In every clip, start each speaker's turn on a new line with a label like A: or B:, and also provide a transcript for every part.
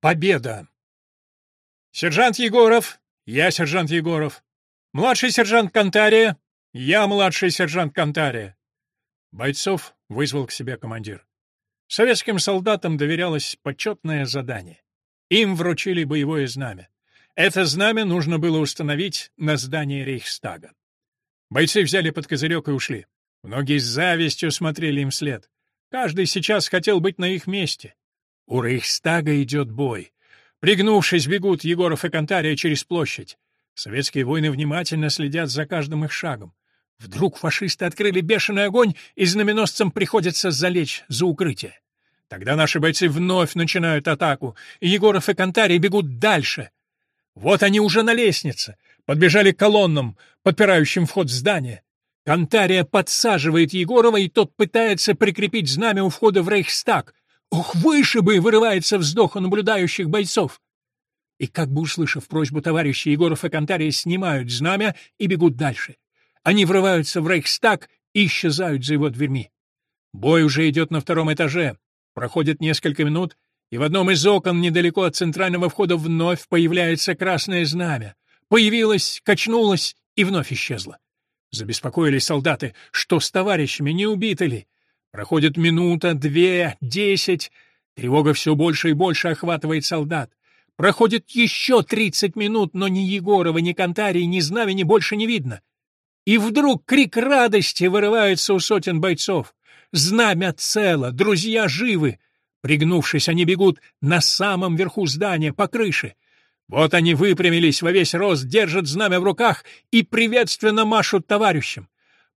A: Победа! Сержант Егоров, я сержант Егоров. Младший сержант Кантария, я младший сержант Кантария. Бойцов вызвал к себе командир. Советским солдатам доверялось почетное задание. Им вручили боевое знамя. Это знамя нужно было установить на здании Рейхстага. Бойцы взяли под козырек и ушли. Многие с завистью смотрели им вслед. Каждый сейчас хотел быть на их месте. У Рейхстага идет бой. Пригнувшись, бегут Егоров и Кантария через площадь. Советские воины внимательно следят за каждым их шагом. Вдруг фашисты открыли бешеный огонь, и знаменосцам приходится залечь за укрытие. Тогда наши бойцы вновь начинают атаку, и Егоров и Кантарий бегут дальше. Вот они уже на лестнице, подбежали к колоннам, подпирающим вход в здание. Кантария подсаживает Егорова, и тот пытается прикрепить знамя у входа в Рейхстаг. «Ох, выше бы!» — вырывается вздох у наблюдающих бойцов. И как бы услышав просьбу товарища Егоров и Кантария снимают знамя и бегут дальше. Они врываются в Рейхстаг и исчезают за его дверьми. Бой уже идет на втором этаже. Проходит несколько минут, и в одном из окон недалеко от центрального входа вновь появляется красное знамя. Появилось, качнулось и вновь исчезло. Забеспокоились солдаты, что с товарищами не убиты ли. Проходит минута, две, десять. Тревога все больше и больше охватывает солдат. Проходит еще тридцать минут, но ни Егорова, ни Кантарии, ни Знамени больше не видно. И вдруг крик радости вырывается у сотен бойцов. Знамя цело, друзья живы. Пригнувшись, они бегут на самом верху здания, по крыше. Вот они выпрямились во весь рост, держат знамя в руках и приветственно машут товарищам.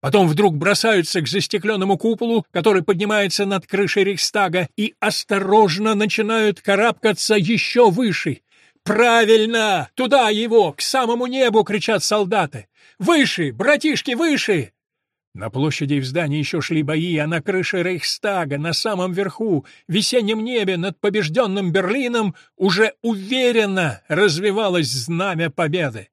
A: Потом вдруг бросаются к застекленному куполу, который поднимается над крышей Рейхстага, и осторожно начинают карабкаться еще выше. «Правильно! Туда его! К самому небу!» — кричат солдаты. Выше, братишки, выше!» На площади и в здании еще шли бои, а на крыше Рейхстага, на самом верху, в весеннем небе над побежденным Берлином уже уверенно развивалось знамя победы.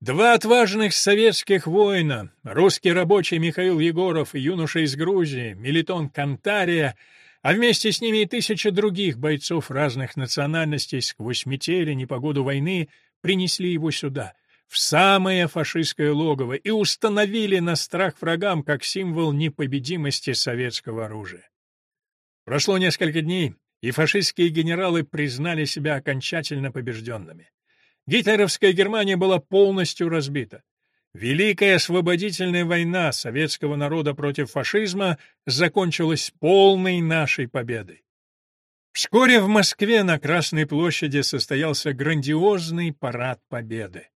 A: Два отважных советских воина, русский рабочий Михаил Егоров и юноша из Грузии, Мелитон Кантария, а вместе с ними и тысячи других бойцов разных национальностей сквозь метели, непогоду войны, принесли его сюда, в самое фашистское логово и установили на страх врагам как символ непобедимости советского оружия. Прошло несколько дней, и фашистские генералы признали себя окончательно побежденными. Гитлеровская Германия была полностью разбита. Великая освободительная война советского народа против фашизма закончилась полной нашей победой. Вскоре в Москве на Красной площади состоялся грандиозный парад победы.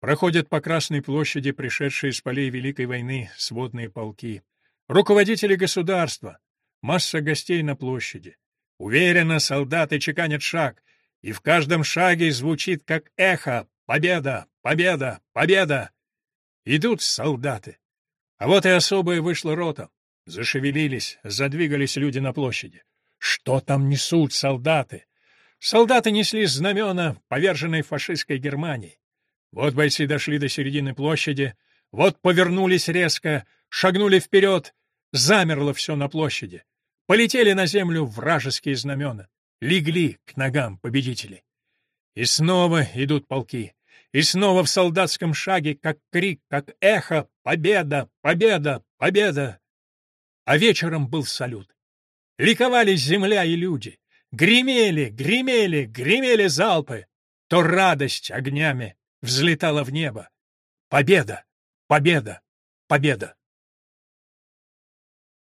A: Проходят по Красной площади пришедшие с полей Великой войны сводные полки. Руководители государства. Масса гостей на площади. Уверенно солдаты чеканят шаг, и в каждом шаге звучит как эхо «Победа! Победа! Победа!» Идут солдаты. А вот и особая вышла рота. Зашевелились, задвигались люди на площади. Что там несут солдаты? Солдаты несли знамена поверженной фашистской Германии. Вот бойцы дошли до середины площади, вот повернулись резко, шагнули вперед, замерло все на площади. Полетели на землю вражеские знамена, легли к ногам победителей. И снова идут полки, и снова в солдатском шаге, как крик, как эхо «Победа! Победа! Победа!» А вечером был салют. Ликовали земля и люди. Гремели, гремели, гремели залпы. То радость огнями, взлетала в небо. Победа! Победа! Победа!